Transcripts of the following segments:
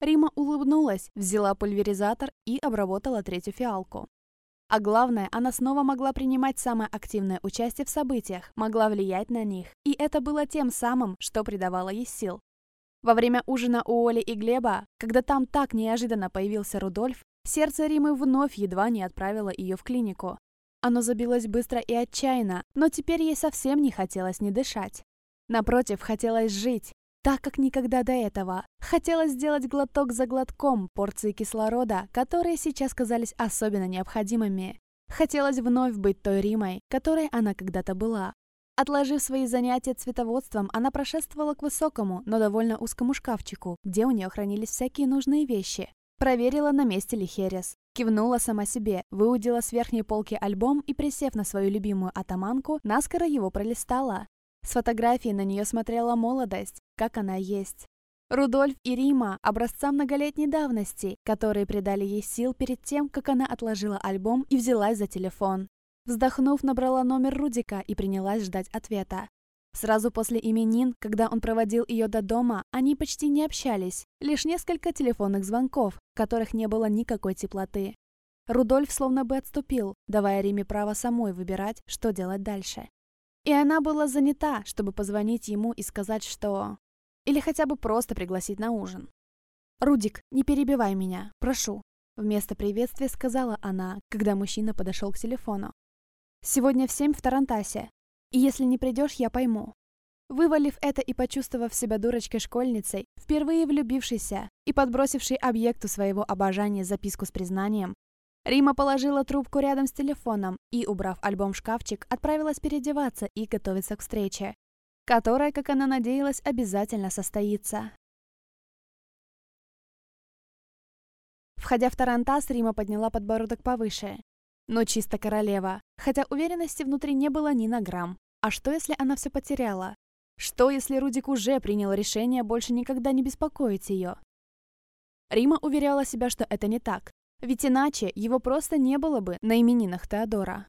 Рима улыбнулась, взяла пульверизатор и обработала третью фиалку. А главное, она снова могла принимать самое активное участие в событиях, могла влиять на них. И это было тем самым, что придавало ей сил. Во время ужина у Оли и Глеба, когда там так неожиданно появился Рудольф, сердце Римы вновь едва не отправило ее в клинику. Оно забилось быстро и отчаянно, но теперь ей совсем не хотелось не дышать. Напротив, хотелось жить, так как никогда до этого. Хотелось сделать глоток за глотком порции кислорода, которые сейчас казались особенно необходимыми. Хотелось вновь быть той Римой, которой она когда-то была. Отложив свои занятия цветоводством, она прошествовала к высокому, но довольно узкому шкафчику, где у нее хранились всякие нужные вещи. Проверила, на месте ли Херес. Кивнула сама себе, выудила с верхней полки альбом и, присев на свою любимую атаманку, наскоро его пролистала. С фотографии на нее смотрела молодость, как она есть. Рудольф и Рима – образца многолетней давности, которые придали ей сил перед тем, как она отложила альбом и взялась за телефон. Вздохнув, набрала номер Рудика и принялась ждать ответа. Сразу после именин, когда он проводил ее до дома, они почти не общались, лишь несколько телефонных звонков, в которых не было никакой теплоты. Рудольф словно бы отступил, давая Риме право самой выбирать, что делать дальше. И она была занята, чтобы позвонить ему и сказать, что... Или хотя бы просто пригласить на ужин. «Рудик, не перебивай меня, прошу», — вместо приветствия сказала она, когда мужчина подошел к телефону. «Сегодня в семь в Тарантасе, и если не придешь, я пойму». Вывалив это и почувствовав себя дурочкой-школьницей, впервые влюбившейся и подбросившей объекту своего обожания записку с признанием, Рима положила трубку рядом с телефоном и, убрав альбом в шкафчик, отправилась переодеваться и готовиться к встрече, которая, как она надеялась, обязательно состоится. Входя в Тарантас, Рима подняла подбородок повыше. Но чисто королева, хотя уверенности внутри не было ни на грамм. А что, если она все потеряла? Что, если Рудик уже принял решение больше никогда не беспокоить ее? Рима уверяла себя, что это не так, ведь иначе его просто не было бы на именинах Теодора.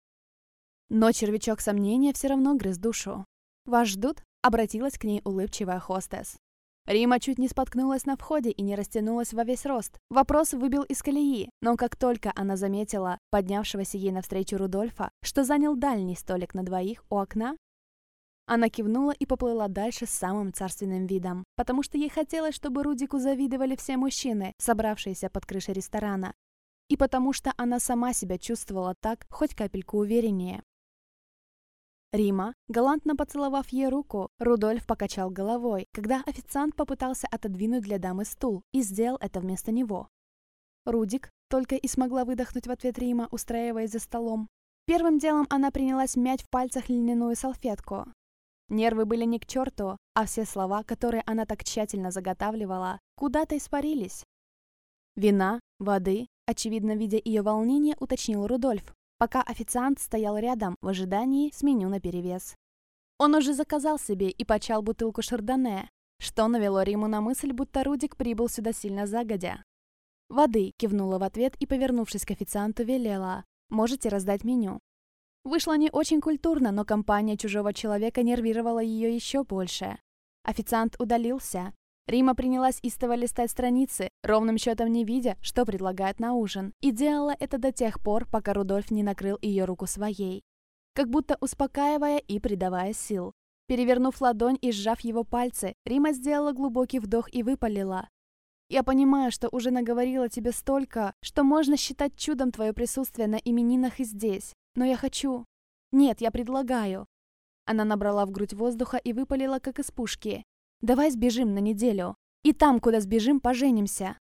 Но червячок сомнения все равно грыз душу. «Вас ждут?» — обратилась к ней улыбчивая хостес. Рима чуть не споткнулась на входе и не растянулась во весь рост. Вопрос выбил из колеи, но как только она заметила поднявшегося ей навстречу Рудольфа, что занял дальний столик на двоих у окна, она кивнула и поплыла дальше с самым царственным видом, потому что ей хотелось, чтобы Рудику завидовали все мужчины, собравшиеся под крышей ресторана, и потому что она сама себя чувствовала так, хоть капельку увереннее. Рима, галантно поцеловав ей руку, Рудольф покачал головой, когда официант попытался отодвинуть для дамы стул и сделал это вместо него. Рудик только и смогла выдохнуть в ответ Рима, устраиваясь за столом. Первым делом она принялась мять в пальцах льняную салфетку. Нервы были не к черту, а все слова, которые она так тщательно заготавливала, куда-то испарились. Вина, воды, Очевидно, видя ее волнение, уточнил Рудольф, пока официант стоял рядом в ожидании с меню наперевес. Он уже заказал себе и почал бутылку шардоне, что навело Риму на мысль, будто Рудик прибыл сюда сильно загодя. «Воды», — кивнула в ответ и, повернувшись к официанту, велела. «Можете раздать меню». Вышло не очень культурно, но компания чужого человека нервировала ее еще больше. Официант удалился, Рима принялась истово листать страницы, ровным счетом не видя, что предлагают на ужин, и делала это до тех пор, пока Рудольф не накрыл ее руку своей, как будто успокаивая и придавая сил. Перевернув ладонь и сжав его пальцы, Рима сделала глубокий вдох и выпалила. «Я понимаю, что уже наговорила тебе столько, что можно считать чудом твое присутствие на именинах и здесь, но я хочу... Нет, я предлагаю». Она набрала в грудь воздуха и выпалила, как из пушки. Давай сбежим на неделю. И там, куда сбежим, поженимся».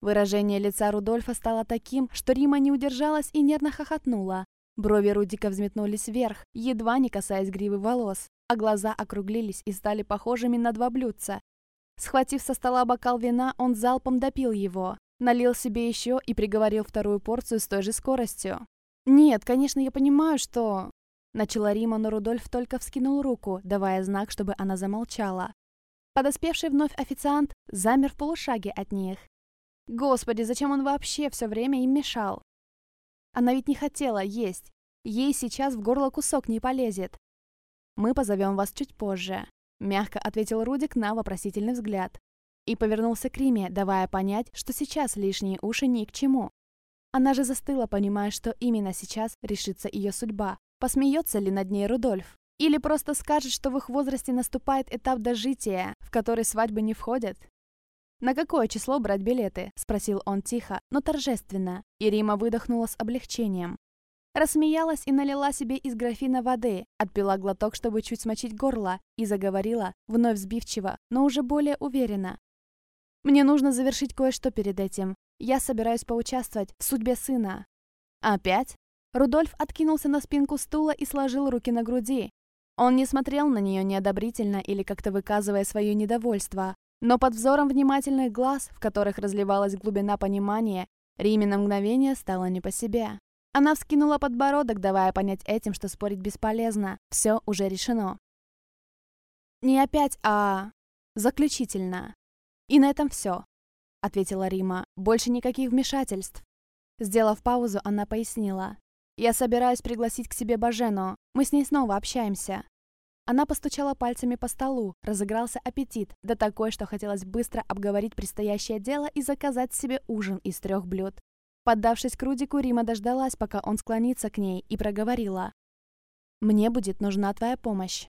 Выражение лица Рудольфа стало таким, что Рима не удержалась и нервно хохотнула. Брови Рудика взметнулись вверх, едва не касаясь гривы волос, а глаза округлились и стали похожими на два блюдца. Схватив со стола бокал вина, он залпом допил его, налил себе еще и приговорил вторую порцию с той же скоростью. «Нет, конечно, я понимаю, что...» Начала Рима, но Рудольф только вскинул руку, давая знак, чтобы она замолчала. Подоспевший вновь официант замер в полушаге от них. Господи, зачем он вообще все время им мешал? Она ведь не хотела есть. Ей сейчас в горло кусок не полезет. «Мы позовем вас чуть позже», — мягко ответил Рудик на вопросительный взгляд. и повернулся к Риме, давая понять, что сейчас лишние уши ни к чему. Она же застыла, понимая, что именно сейчас решится ее судьба. Посмеется ли над ней Рудольф? Или просто скажет, что в их возрасте наступает этап дожития, в который свадьбы не входят? «На какое число брать билеты?» – спросил он тихо, но торжественно, и Рима выдохнула с облегчением. Рассмеялась и налила себе из графина воды, отпила глоток, чтобы чуть смочить горло, и заговорила, вновь сбивчиво, но уже более уверенно. «Мне нужно завершить кое-что перед этим. Я собираюсь поучаствовать в судьбе сына». «Опять?» Рудольф откинулся на спинку стула и сложил руки на груди. Он не смотрел на нее неодобрительно или как-то выказывая свое недовольство, но под взором внимательных глаз, в которых разливалась глубина понимания, Риме на мгновение стало не по себе. Она вскинула подбородок, давая понять этим, что спорить бесполезно. Все уже решено. «Не опять, а... заключительно. И на этом все», — ответила Рима. «Больше никаких вмешательств». Сделав паузу, она пояснила. «Я собираюсь пригласить к себе Бажену. Мы с ней снова общаемся». Она постучала пальцами по столу, разыгрался аппетит, да такой, что хотелось быстро обговорить предстоящее дело и заказать себе ужин из трех блюд. Поддавшись к Рудику, Рима дождалась, пока он склонится к ней, и проговорила. «Мне будет нужна твоя помощь».